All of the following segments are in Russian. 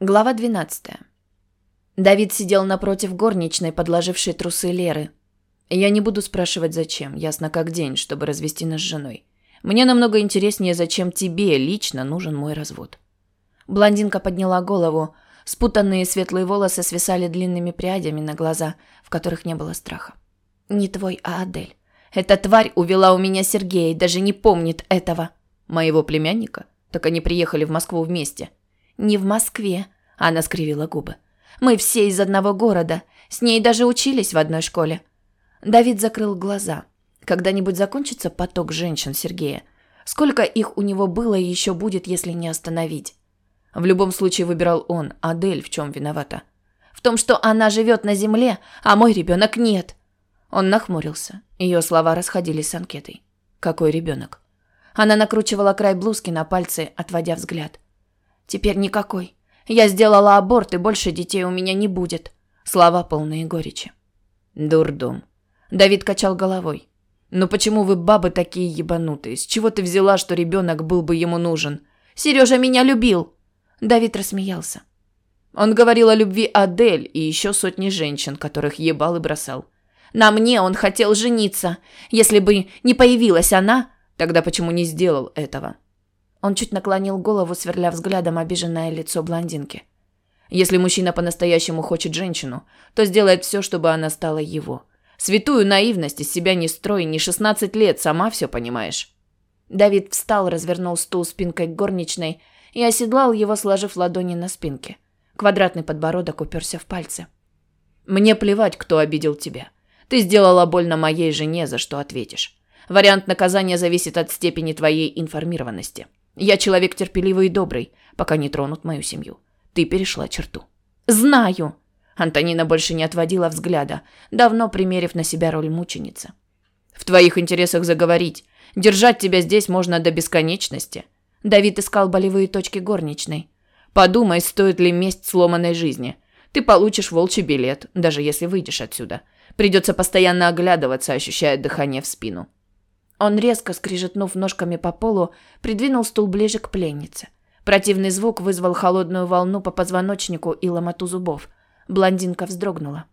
Глава 12. Давид сидел напротив горничной, подложившей трусы Леры. Я не буду спрашивать, зачем, ясно как день, чтобы развести нас с женой. Мне намного интереснее, зачем тебе лично нужен мой развод. Блондинка подняла голову. Спутанные светлые волосы свисали длинными прядями на глаза, в которых не было страха. «Не твой, а Адель. Эта тварь увела у меня Сергея и даже не помнит этого». «Моего племянника? Так они приехали в Москву вместе». «Не в Москве», – она скривила губы. «Мы все из одного города. С ней даже учились в одной школе». Давид закрыл глаза. Когда-нибудь закончится поток женщин Сергея? Сколько их у него было и еще будет, если не остановить? В любом случае выбирал он. Адель в чем виновата? В том, что она живет на земле, а мой ребенок нет. Он нахмурился. Ее слова расходились с анкетой. Какой ребенок? Она накручивала край блузки на пальцы, отводя взгляд. Теперь никакой. Я сделала аборт, и больше детей у меня не будет. Слова полные горечи. Дурдом. Давид качал головой. Но почему вы бабы такие ебанутые? С чего ты взяла, что ребенок был бы ему нужен? Сережа меня любил. Давид рассмеялся. Он говорил о любви Адель и еще сотни женщин, которых ебал и бросал. На мне он хотел жениться. Если бы не появилась она, тогда почему не сделал этого? Он чуть наклонил голову, сверля взглядом обиженное лицо блондинки. Если мужчина по-настоящему хочет женщину, то сделает все, чтобы она стала его. Святую наивность из себя не строй, не 16 лет, сама все понимаешь. Давид встал, развернул стул спинкой к горничной и оседлал его, сложив ладони на спинке. Квадратный подбородок уперся в пальцы. «Мне плевать, кто обидел тебя. Ты сделала больно моей жене, за что ответишь. Вариант наказания зависит от степени твоей информированности. Я человек терпеливый и добрый, пока не тронут мою семью. Ты перешла черту. Знаю. Антонина больше не отводила взгляда, давно примерив на себя роль мученицы. В твоих интересах заговорить. Держать тебя здесь можно до бесконечности. Давид искал болевые точки горничной. Подумай, стоит ли месть сломанной жизни. Ты получишь волчий билет, даже если выйдешь отсюда. Придется постоянно оглядываться, ощущая дыхание в спину. Он резко, скрижетнув ножками по полу, придвинул стул ближе к пленнице. Противный звук вызвал холодную волну по позвоночнику и ломоту зубов. Блондинка вздрогнула.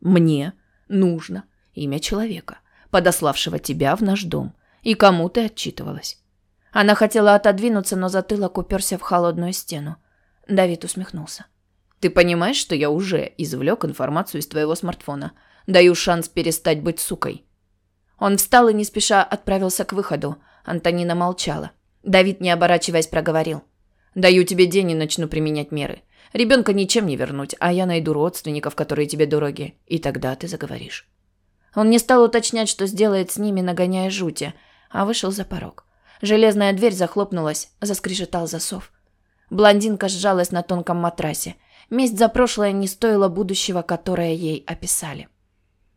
«Мне нужно имя человека, подославшего тебя в наш дом. И кому ты отчитывалась?» Она хотела отодвинуться, но затылок уперся в холодную стену. Давид усмехнулся. «Ты понимаешь, что я уже извлек информацию из твоего смартфона? Даю шанс перестать быть сукой». Он встал и не спеша отправился к выходу. Антонина молчала. Давид, не оборачиваясь, проговорил. «Даю тебе день и начну применять меры. Ребенка ничем не вернуть, а я найду родственников, которые тебе дороги, и тогда ты заговоришь». Он не стал уточнять, что сделает с ними, нагоняя жути, а вышел за порог. Железная дверь захлопнулась, заскрежетал засов. Блондинка сжалась на тонком матрасе. Месть за прошлое не стоила будущего, которое ей описали.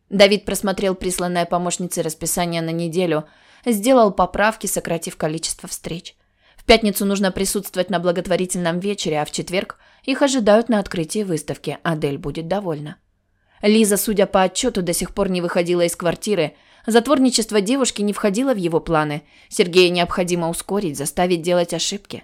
Давид просмотрел присланное помощницей расписание на неделю, сделал поправки, сократив количество встреч. В пятницу нужно присутствовать на благотворительном вечере, а в четверг их ожидают на открытии выставки. Адель будет довольна. Лиза, судя по отчету, до сих пор не выходила из квартиры. Затворничество девушки не входило в его планы. Сергея необходимо ускорить, заставить делать ошибки.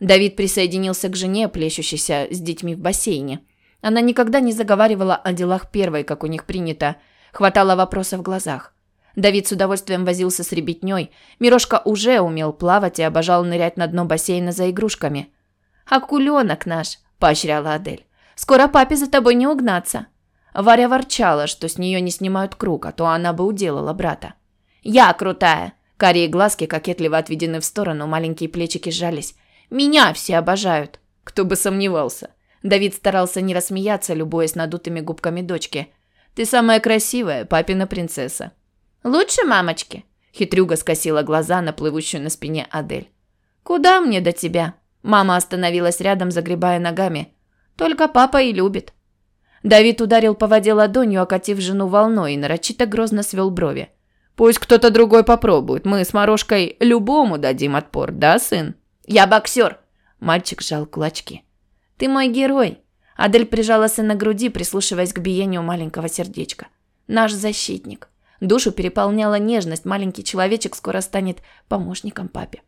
Давид присоединился к жене, плещущейся с детьми в бассейне – она никогда не заговаривала о делах первой, как у них принято. Хватало вопросов в глазах. Давид с удовольствием возился с ребятней. Мирошка уже умел плавать и обожал нырять на дно бассейна за игрушками. «Акуленок наш!» – поощряла Адель. «Скоро папе за тобой не угнаться!» Варя ворчала, что с нее не снимают круг, а то она бы уделала брата. «Я крутая!» Карие глазки кокетливо отведены в сторону, маленькие плечики сжались. «Меня все обожают!» Кто бы сомневался. Давид старался не рассмеяться, любуясь надутыми губками дочки. «Ты самая красивая, папина принцесса». «Лучше мамочки?» Хитрюга скосила глаза на плывущую на спине Адель. «Куда мне до тебя?» Мама остановилась рядом, загребая ногами. «Только папа и любит». Давид ударил по воде ладонью, окатив жену волной, и нарочито грозно свел брови. «Пусть кто-то другой попробует. Мы с Морошкой любому дадим отпор, да, сын?» «Я боксер!» Мальчик сжал кулачки. «Ты мой герой!» Адель прижала сына к груди, прислушиваясь к биению маленького сердечка. «Наш защитник!» Душу переполняла нежность, маленький человечек скоро станет помощником папе.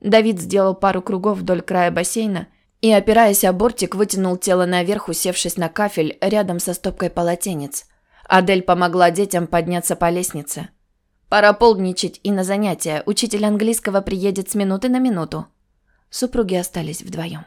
Давид сделал пару кругов вдоль края бассейна и, опираясь о бортик, вытянул тело наверх, усевшись на кафель рядом со стопкой полотенец. Адель помогла детям подняться по лестнице. «Пора полдничать и на занятия. Учитель английского приедет с минуты на минуту». Супруги остались вдвоем.